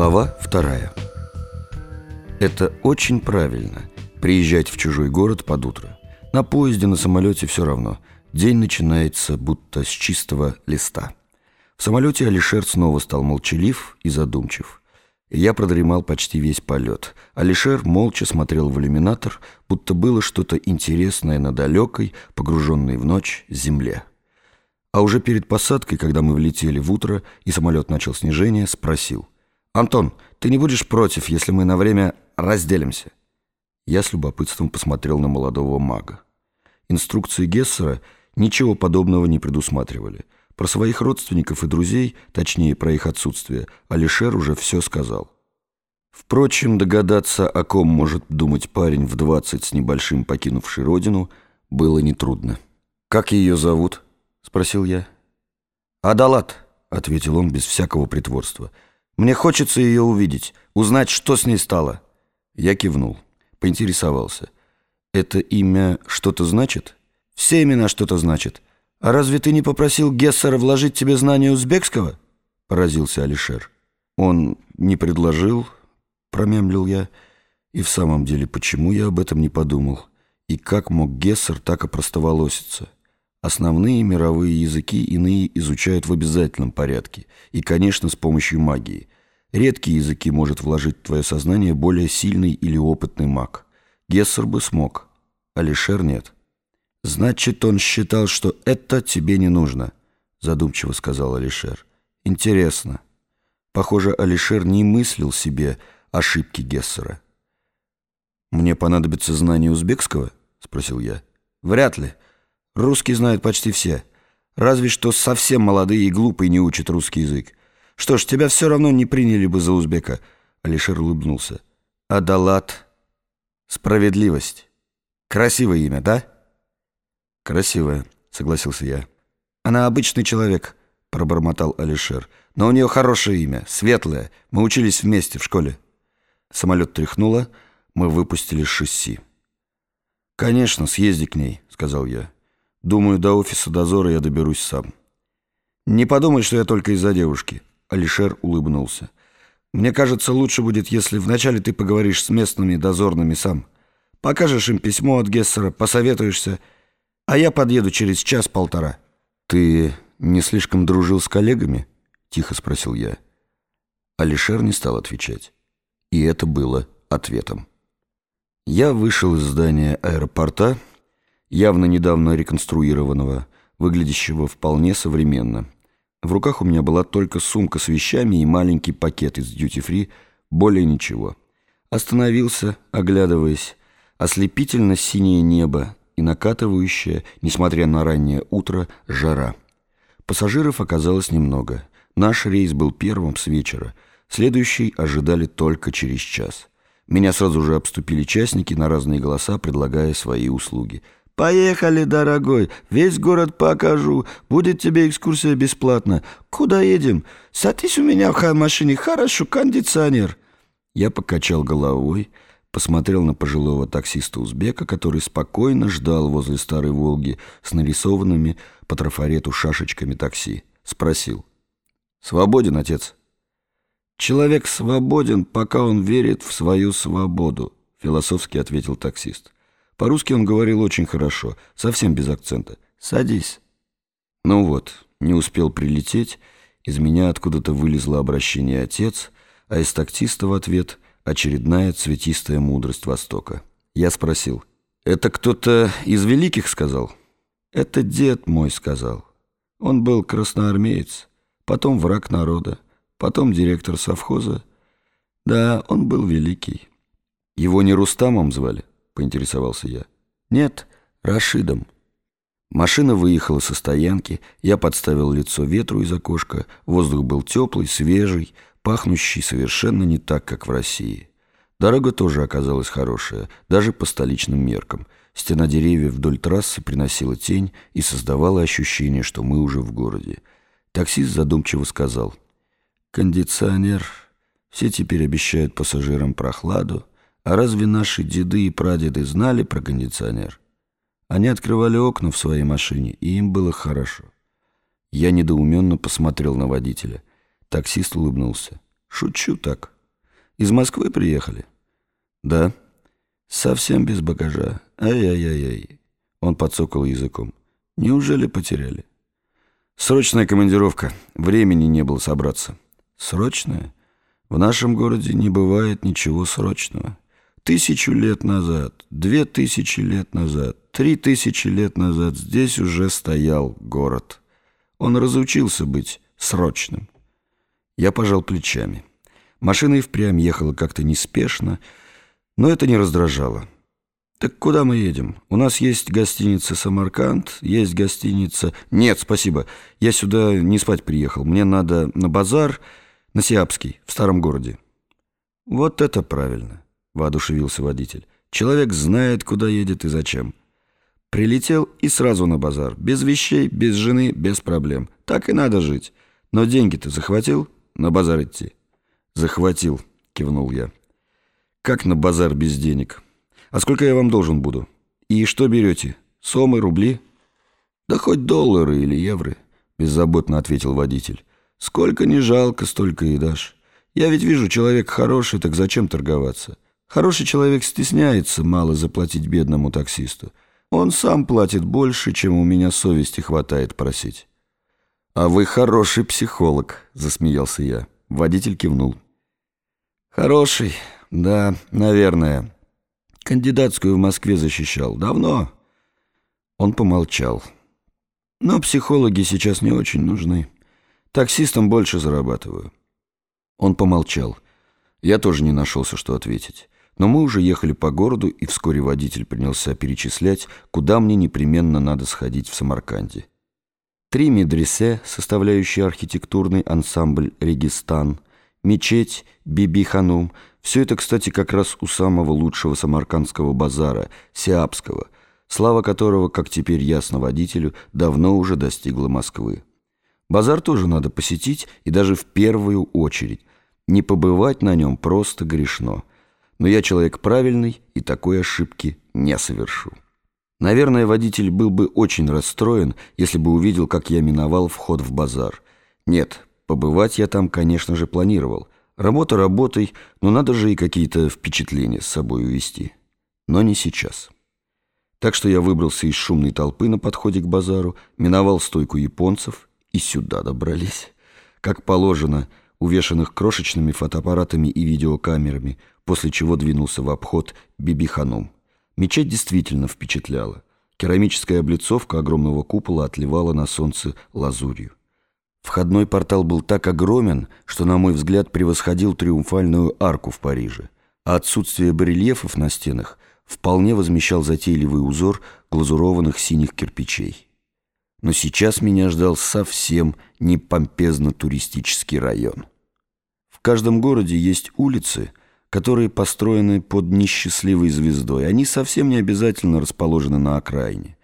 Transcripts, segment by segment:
Глава вторая. Это очень правильно – приезжать в чужой город под утро. На поезде, на самолете все равно. День начинается будто с чистого листа. В самолете Алишер снова стал молчалив и задумчив. Я продремал почти весь полет. Алишер молча смотрел в иллюминатор, будто было что-то интересное на далекой, погруженной в ночь, земле. А уже перед посадкой, когда мы влетели в утро и самолет начал снижение, спросил. «Антон, ты не будешь против, если мы на время разделимся?» Я с любопытством посмотрел на молодого мага. Инструкции Гессера ничего подобного не предусматривали. Про своих родственников и друзей, точнее, про их отсутствие, Алишер уже все сказал. Впрочем, догадаться, о ком может думать парень в двадцать с небольшим покинувший родину, было нетрудно. «Как ее зовут?» — спросил я. «Адалат», — ответил он без всякого притворства. «Мне хочется ее увидеть, узнать, что с ней стало». Я кивнул, поинтересовался. «Это имя что-то значит?» «Все имена что-то значат. А разве ты не попросил Гессера вложить тебе знание узбекского?» Поразился Алишер. «Он не предложил», — промямлил я. «И в самом деле, почему я об этом не подумал? И как мог Гессер так опростоволоситься?» Основные мировые языки иные изучают в обязательном порядке и, конечно, с помощью магии. Редкие языки может вложить в твое сознание более сильный или опытный маг. Гессер бы смог, Алишер нет. «Значит, он считал, что это тебе не нужно», задумчиво сказал Алишер. «Интересно». Похоже, Алишер не мыслил себе ошибки Гессера. «Мне понадобится знание узбекского?» — спросил я. «Вряд ли. Русский знают почти все. Разве что совсем молодые и глупые не учат русский язык. Что ж, тебя все равно не приняли бы за узбека. Алишер улыбнулся. Адалат. Справедливость. Красивое имя, да? Красивое, согласился я. Она обычный человек, пробормотал Алишер. Но у нее хорошее имя, светлое. Мы учились вместе в школе. Самолет тряхнуло, мы выпустили шасси. «Конечно, съезди к ней», — сказал я. Думаю, до офиса дозора я доберусь сам. Не подумай, что я только из-за девушки. Алишер улыбнулся. Мне кажется, лучше будет, если вначале ты поговоришь с местными дозорными сам. Покажешь им письмо от Гессера, посоветуешься, а я подъеду через час-полтора. Ты не слишком дружил с коллегами? Тихо спросил я. Алишер не стал отвечать. И это было ответом. Я вышел из здания аэропорта, явно недавно реконструированного, выглядящего вполне современно. В руках у меня была только сумка с вещами и маленький пакет из дьюти-фри, более ничего. Остановился, оглядываясь, ослепительно синее небо и накатывающее, несмотря на раннее утро, жара. Пассажиров оказалось немного. Наш рейс был первым с вечера, следующий ожидали только через час. Меня сразу же обступили частники на разные голоса, предлагая свои услуги – «Поехали, дорогой, весь город покажу, будет тебе экскурсия бесплатно. Куда едем? Садись у меня в машине, хорошо, кондиционер». Я покачал головой, посмотрел на пожилого таксиста-узбека, который спокойно ждал возле старой «Волги» с нарисованными по трафарету шашечками такси. Спросил. «Свободен, отец?» «Человек свободен, пока он верит в свою свободу», — философски ответил таксист. По-русски он говорил очень хорошо, совсем без акцента. «Садись». Ну вот, не успел прилететь, из меня откуда-то вылезло обращение «отец», а из таксиста в ответ очередная цветистая мудрость Востока. Я спросил, «Это кто-то из великих сказал?» «Это дед мой сказал. Он был красноармеец, потом враг народа, потом директор совхоза. Да, он был великий. Его не Рустамом звали?» — поинтересовался я. «Нет, Рашидом». Машина выехала со стоянки, я подставил лицо ветру из окошка, воздух был теплый, свежий, пахнущий совершенно не так, как в России. Дорога тоже оказалась хорошая, даже по столичным меркам. Стена деревьев вдоль трассы приносила тень и создавала ощущение, что мы уже в городе. Таксист задумчиво сказал, «Кондиционер. Все теперь обещают пассажирам прохладу. А разве наши деды и прадеды знали про кондиционер? Они открывали окна в своей машине, и им было хорошо. Я недоуменно посмотрел на водителя. Таксист улыбнулся. Шучу так. Из Москвы приехали? Да. Совсем без багажа. Ай-яй-яй-яй. Он подсокал языком. Неужели потеряли? Срочная командировка. Времени не было собраться. Срочная? В нашем городе не бывает ничего срочного. Тысячу лет назад, две тысячи лет назад, три тысячи лет назад здесь уже стоял город. Он разучился быть срочным. Я пожал плечами. Машина и впрямь ехала как-то неспешно, но это не раздражало. «Так куда мы едем? У нас есть гостиница «Самарканд», есть гостиница... Нет, спасибо, я сюда не спать приехал. Мне надо на базар, на Сиапский, в старом городе». «Вот это правильно», — воодушевился водитель. «Человек знает, куда едет и зачем». Прилетел и сразу на базар. Без вещей, без жены, без проблем. Так и надо жить. Но деньги-то захватил? На базар идти. Захватил, кивнул я. Как на базар без денег? А сколько я вам должен буду? И что берете? Сомы, рубли? Да хоть доллары или евро, беззаботно ответил водитель. Сколько не жалко, столько и дашь. Я ведь вижу, человек хороший, так зачем торговаться? Хороший человек стесняется мало заплатить бедному таксисту. Он сам платит больше, чем у меня совести хватает просить. «А вы хороший психолог», — засмеялся я. Водитель кивнул. «Хороший, да, наверное. Кандидатскую в Москве защищал. Давно». Он помолчал. «Но психологи сейчас не очень нужны. Таксистам больше зарабатываю». Он помолчал. Я тоже не нашелся, что ответить. Но мы уже ехали по городу, и вскоре водитель принялся перечислять, куда мне непременно надо сходить в Самарканде. Три медресе, составляющие архитектурный ансамбль «Регистан», мечеть Биби-Ханум – все это, кстати, как раз у самого лучшего самаркандского базара, Сиапского, слава которого, как теперь ясно водителю, давно уже достигла Москвы. Базар тоже надо посетить, и даже в первую очередь. Не побывать на нем просто грешно – но я человек правильный и такой ошибки не совершу. Наверное, водитель был бы очень расстроен, если бы увидел, как я миновал вход в базар. Нет, побывать я там, конечно же, планировал. Работа работой, но надо же и какие-то впечатления с собой увести. Но не сейчас. Так что я выбрался из шумной толпы на подходе к базару, миновал стойку японцев и сюда добрались. Как положено, увешанных крошечными фотоаппаратами и видеокамерами, после чего двинулся в обход Бибиханум. Мечеть действительно впечатляла. Керамическая облицовка огромного купола отливала на солнце лазурью. Входной портал был так огромен, что, на мой взгляд, превосходил триумфальную арку в Париже, а отсутствие барельефов на стенах вполне возмещал затейливый узор глазурованных синих кирпичей. Но сейчас меня ждал совсем не помпезно-туристический район. В каждом городе есть улицы, которые построены под несчастливой звездой. Они совсем не обязательно расположены на окраине.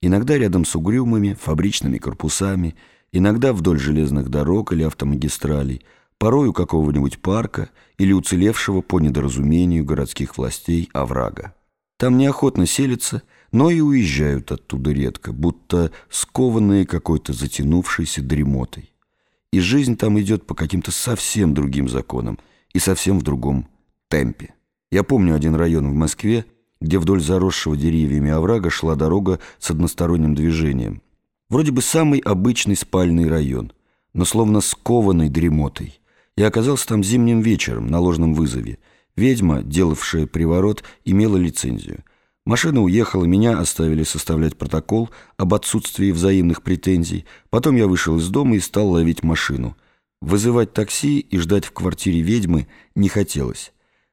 Иногда рядом с угрюмыми фабричными корпусами, иногда вдоль железных дорог или автомагистралей, порой у какого-нибудь парка или уцелевшего по недоразумению городских властей оврага. Там неохотно селятся, но и уезжают оттуда редко, будто скованные какой-то затянувшейся дремотой и жизнь там идет по каким-то совсем другим законам и совсем в другом темпе. Я помню один район в Москве, где вдоль заросшего деревьями оврага шла дорога с односторонним движением. Вроде бы самый обычный спальный район, но словно скованный дремотой. Я оказался там зимним вечером на ложном вызове. Ведьма, делавшая приворот, имела лицензию – Машина уехала, меня оставили составлять протокол об отсутствии взаимных претензий. Потом я вышел из дома и стал ловить машину. Вызывать такси и ждать в квартире ведьмы не хотелось.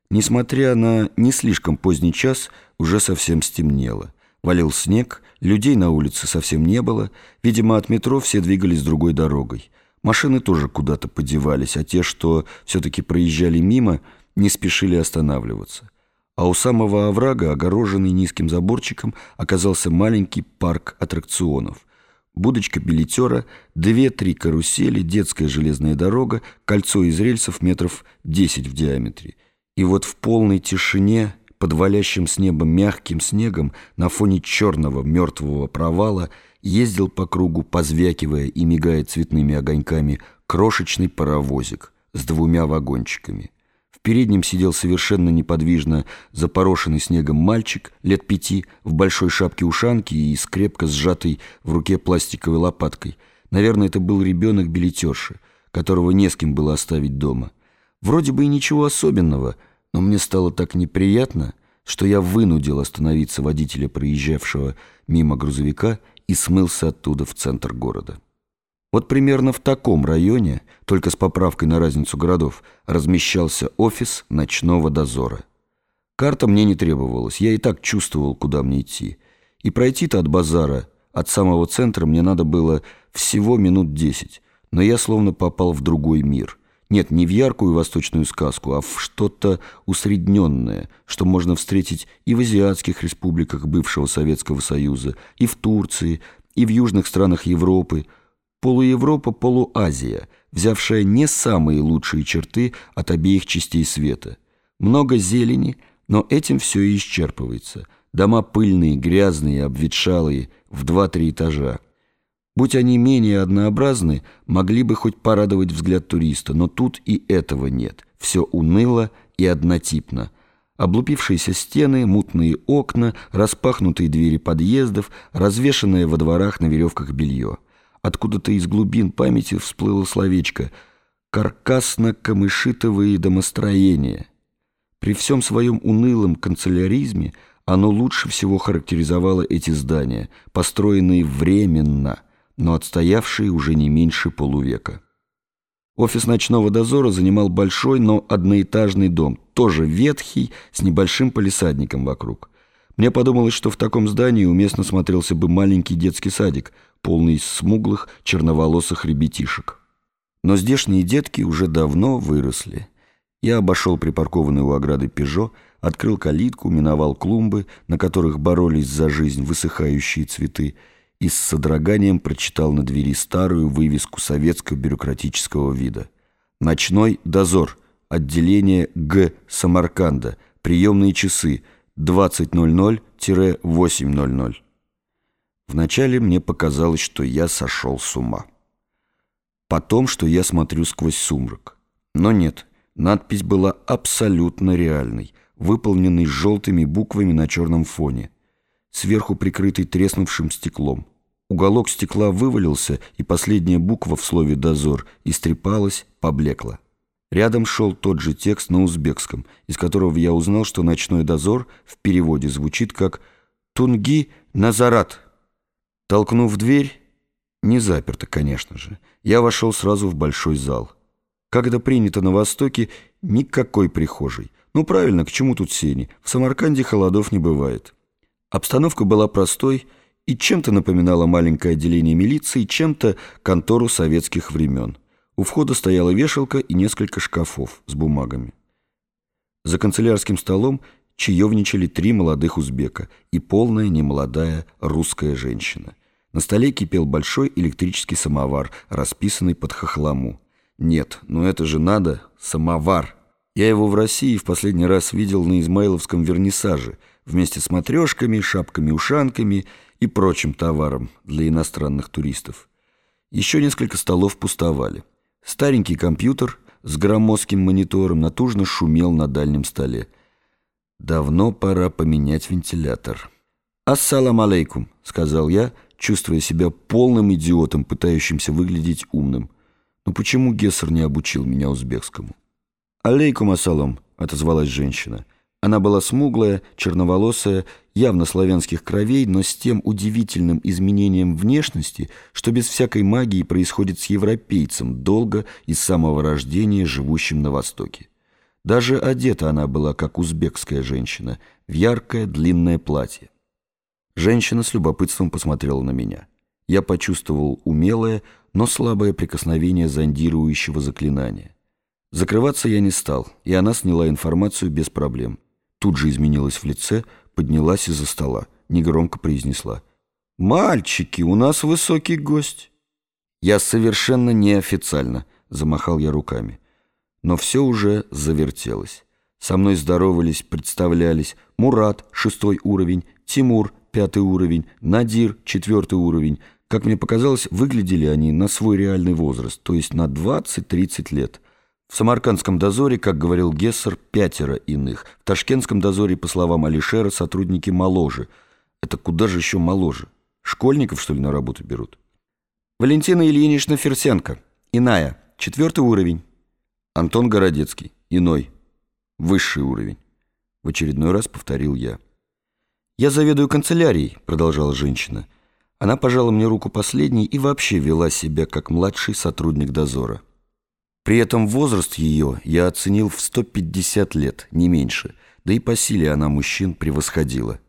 Несмотря на не слишком поздний час, уже совсем стемнело. Валил снег, людей на улице совсем не было. Видимо, от метро все двигались другой дорогой. Машины тоже куда-то подевались, а те, что все-таки проезжали мимо, не спешили останавливаться а у самого оврага, огороженный низким заборчиком, оказался маленький парк аттракционов. Будочка билетера, две-три карусели, детская железная дорога, кольцо из рельсов метров 10 в диаметре. И вот в полной тишине, под валящим с неба мягким снегом, на фоне черного мертвого провала, ездил по кругу, позвякивая и мигая цветными огоньками, крошечный паровозик, с двумя вагончиками. Переднем сидел совершенно неподвижно запорошенный снегом мальчик лет пяти в большой шапке-ушанке и с крепко сжатой в руке пластиковой лопаткой. Наверное, это был ребенок билетерши, которого не с кем было оставить дома. Вроде бы и ничего особенного, но мне стало так неприятно, что я вынудил остановиться водителя, проезжавшего мимо грузовика, и смылся оттуда в центр города. Вот примерно в таком районе, только с поправкой на разницу городов, размещался офис ночного дозора. Карта мне не требовалась, я и так чувствовал, куда мне идти. И пройти-то от базара, от самого центра мне надо было всего минут десять, но я словно попал в другой мир. Нет, не в яркую восточную сказку, а в что-то усредненное, что можно встретить и в азиатских республиках бывшего Советского Союза, и в Турции, и в южных странах Европы – Полуевропа, полуазия, взявшая не самые лучшие черты от обеих частей света. Много зелени, но этим все и исчерпывается. Дома пыльные, грязные, обветшалые, в два-три этажа. Будь они менее однообразны, могли бы хоть порадовать взгляд туриста, но тут и этого нет. Все уныло и однотипно. Облупившиеся стены, мутные окна, распахнутые двери подъездов, развешанное во дворах на веревках белье. Откуда-то из глубин памяти всплыло словечко «каркасно-камышитовые домостроения». При всем своем унылом канцеляризме оно лучше всего характеризовало эти здания, построенные временно, но отстоявшие уже не меньше полувека. Офис ночного дозора занимал большой, но одноэтажный дом, тоже ветхий, с небольшим полисадником вокруг. Мне подумалось, что в таком здании уместно смотрелся бы маленький детский садик, полный смуглых, черноволосых ребятишек. Но здешние детки уже давно выросли. Я обошел припаркованный у ограды «Пежо», открыл калитку, миновал клумбы, на которых боролись за жизнь высыхающие цветы, и с содроганием прочитал на двери старую вывеску советского бюрократического вида. «Ночной дозор. Отделение Г. Самарканда. Приемные часы. 20.00-8.00». Вначале мне показалось, что я сошел с ума. Потом, что я смотрю сквозь сумрак. Но нет, надпись была абсолютно реальной, выполненной желтыми буквами на черном фоне, сверху прикрытой треснувшим стеклом. Уголок стекла вывалился, и последняя буква в слове «дозор» истрепалась, поблекла. Рядом шел тот же текст на узбекском, из которого я узнал, что «ночной дозор» в переводе звучит как «Тунги Назарат». Толкнув дверь, не заперто, конечно же, я вошел сразу в большой зал. Как это принято на Востоке, никакой прихожей. Ну правильно, к чему тут сени? В Самарканде холодов не бывает. Обстановка была простой и чем-то напоминала маленькое отделение милиции, чем-то контору советских времен. У входа стояла вешалка и несколько шкафов с бумагами. За канцелярским столом чаевничали три молодых узбека и полная немолодая русская женщина. На столе кипел большой электрический самовар, расписанный под хохлому. Нет, ну это же надо, самовар. Я его в России в последний раз видел на Измайловском вернисаже вместе с матрешками, шапками-ушанками и прочим товаром для иностранных туристов. Еще несколько столов пустовали. Старенький компьютер с громоздким монитором натужно шумел на дальнем столе. Давно пора поменять вентилятор. «Ассалам алейкум», — сказал я, — чувствуя себя полным идиотом, пытающимся выглядеть умным. Но почему Гессер не обучил меня узбекскому? «Алейкум ассалам», — отозвалась женщина. Она была смуглая, черноволосая, явно славянских кровей, но с тем удивительным изменением внешности, что без всякой магии происходит с европейцем, долго и с самого рождения живущим на Востоке. Даже одета она была, как узбекская женщина, в яркое длинное платье. Женщина с любопытством посмотрела на меня. Я почувствовал умелое, но слабое прикосновение зондирующего заклинания. Закрываться я не стал, и она сняла информацию без проблем. Тут же изменилась в лице, поднялась из-за стола, негромко произнесла. «Мальчики, у нас высокий гость!» «Я совершенно неофициально», — замахал я руками. Но все уже завертелось. Со мной здоровались, представлялись Мурат, шестой уровень, Тимур, пятый уровень, Надир, четвертый уровень. Как мне показалось, выглядели они на свой реальный возраст, то есть на 20-30 лет. В Самаркандском дозоре, как говорил Гессер, пятеро иных. В Ташкентском дозоре, по словам Алишера, сотрудники моложе. Это куда же еще моложе? Школьников, что ли, на работу берут? Валентина Ильинична Ферсенко. Иная. Четвертый уровень. Антон Городецкий. Иной. Высший уровень. В очередной раз повторил я. «Я заведую канцелярией», — продолжала женщина. Она пожала мне руку последней и вообще вела себя как младший сотрудник дозора. При этом возраст ее я оценил в 150 лет, не меньше, да и по силе она мужчин превосходила.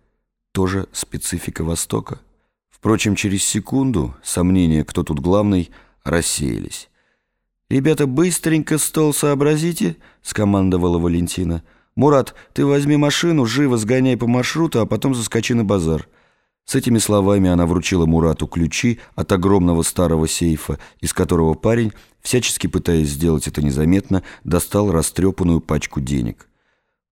Тоже специфика Востока. Впрочем, через секунду сомнения, кто тут главный, рассеялись. «Ребята, быстренько стол сообразите», — скомандовала Валентина. «Мурат, ты возьми машину, живо сгоняй по маршруту, а потом заскочи на базар». С этими словами она вручила Мурату ключи от огромного старого сейфа, из которого парень, всячески пытаясь сделать это незаметно, достал растрепанную пачку денег.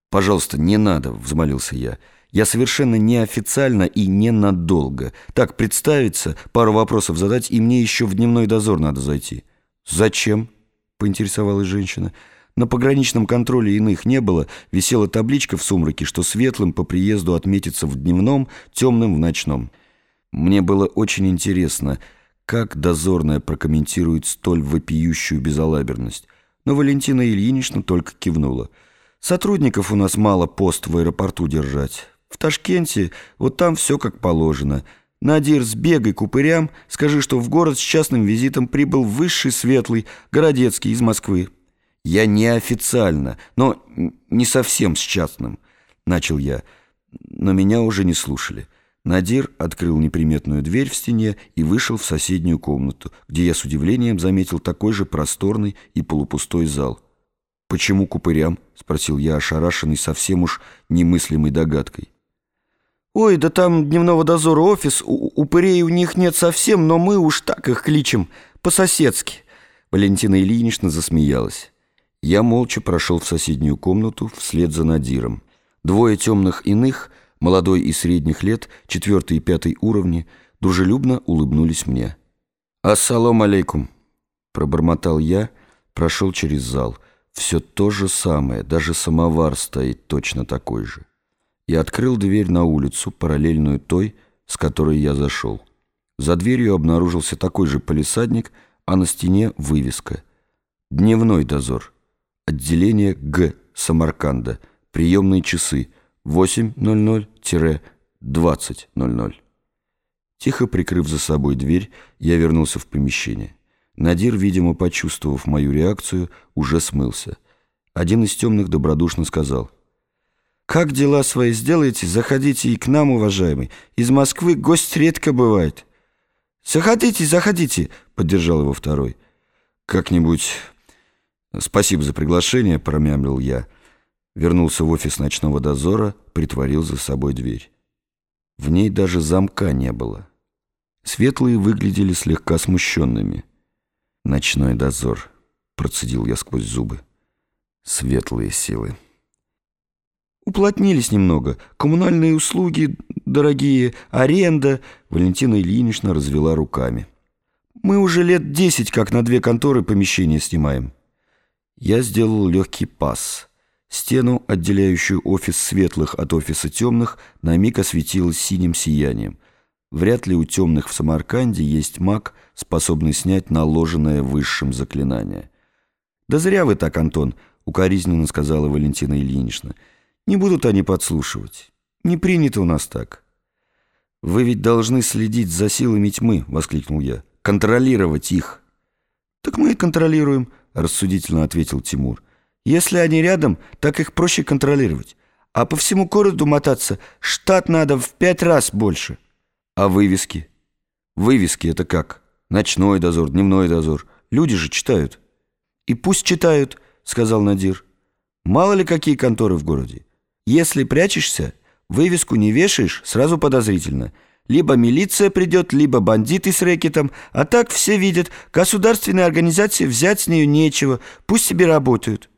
«Пожалуйста, не надо», — взмолился я. «Я совершенно неофициально и ненадолго. Так, представиться, пару вопросов задать, и мне еще в дневной дозор надо зайти». «Зачем?» — поинтересовалась женщина. На пограничном контроле иных не было, висела табличка в сумраке, что светлым по приезду отметится в дневном, темным в ночном. Мне было очень интересно, как дозорная прокомментирует столь вопиющую безалаберность. Но Валентина Ильинична только кивнула. «Сотрудников у нас мало пост в аэропорту держать. В Ташкенте вот там все как положено». Надир, сбегай к упырям, скажи, что в город с частным визитом прибыл высший светлый Городецкий из Москвы. Я неофициально, но не совсем с частным, начал я, но меня уже не слушали. Надир открыл неприметную дверь в стене и вышел в соседнюю комнату, где я с удивлением заметил такой же просторный и полупустой зал. «Почему к упырям?» — спросил я, ошарашенный совсем уж немыслимой догадкой. «Ой, да там дневного дозора офис, у упырей у них нет совсем, но мы уж так их кличем, по-соседски». Валентина Ильинична засмеялась. Я молча прошел в соседнюю комнату вслед за Надиром. Двое темных иных, молодой и средних лет, четвертый и пятый уровни, дружелюбно улыбнулись мне. «Ассалам алейкум!» Пробормотал я, прошел через зал. Все то же самое, даже самовар стоит точно такой же и открыл дверь на улицу, параллельную той, с которой я зашел. За дверью обнаружился такой же полисадник, а на стене вывеска. «Дневной дозор. Отделение Г. Самарканда. Приемные часы. 8.00-20.00». Тихо прикрыв за собой дверь, я вернулся в помещение. Надир, видимо, почувствовав мою реакцию, уже смылся. Один из темных добродушно сказал — как дела свои сделаете, заходите и к нам, уважаемый. Из Москвы гость редко бывает. Заходите, заходите, поддержал его второй. Как-нибудь... Спасибо за приглашение, промямлил я. Вернулся в офис ночного дозора, притворил за собой дверь. В ней даже замка не было. Светлые выглядели слегка смущенными. «Ночной дозор», — процедил я сквозь зубы. «Светлые силы». Уплотнились немного. Коммунальные услуги дорогие, аренда. Валентина Ильинична развела руками. Мы уже лет десять как на две конторы помещения снимаем. Я сделал легкий пас. Стену, отделяющую офис светлых от офиса темных, на миг осветилась синим сиянием. Вряд ли у темных в Самарканде есть маг, способный снять наложенное высшим заклинание. «Да зря вы так, Антон», — укоризненно сказала Валентина Ильинична. Не будут они подслушивать. Не принято у нас так. «Вы ведь должны следить за силами тьмы», — воскликнул я. «Контролировать их». «Так мы и контролируем», — рассудительно ответил Тимур. «Если они рядом, так их проще контролировать. А по всему городу мотаться штат надо в пять раз больше». «А вывески?» «Вывески — это как? Ночной дозор, дневной дозор. Люди же читают». «И пусть читают», — сказал Надир. «Мало ли какие конторы в городе. Если прячешься, вывеску не вешаешь, сразу подозрительно. Либо милиция придет, либо бандиты с рэкетом, а так все видят, государственной организации взять с нее нечего, пусть себе работают.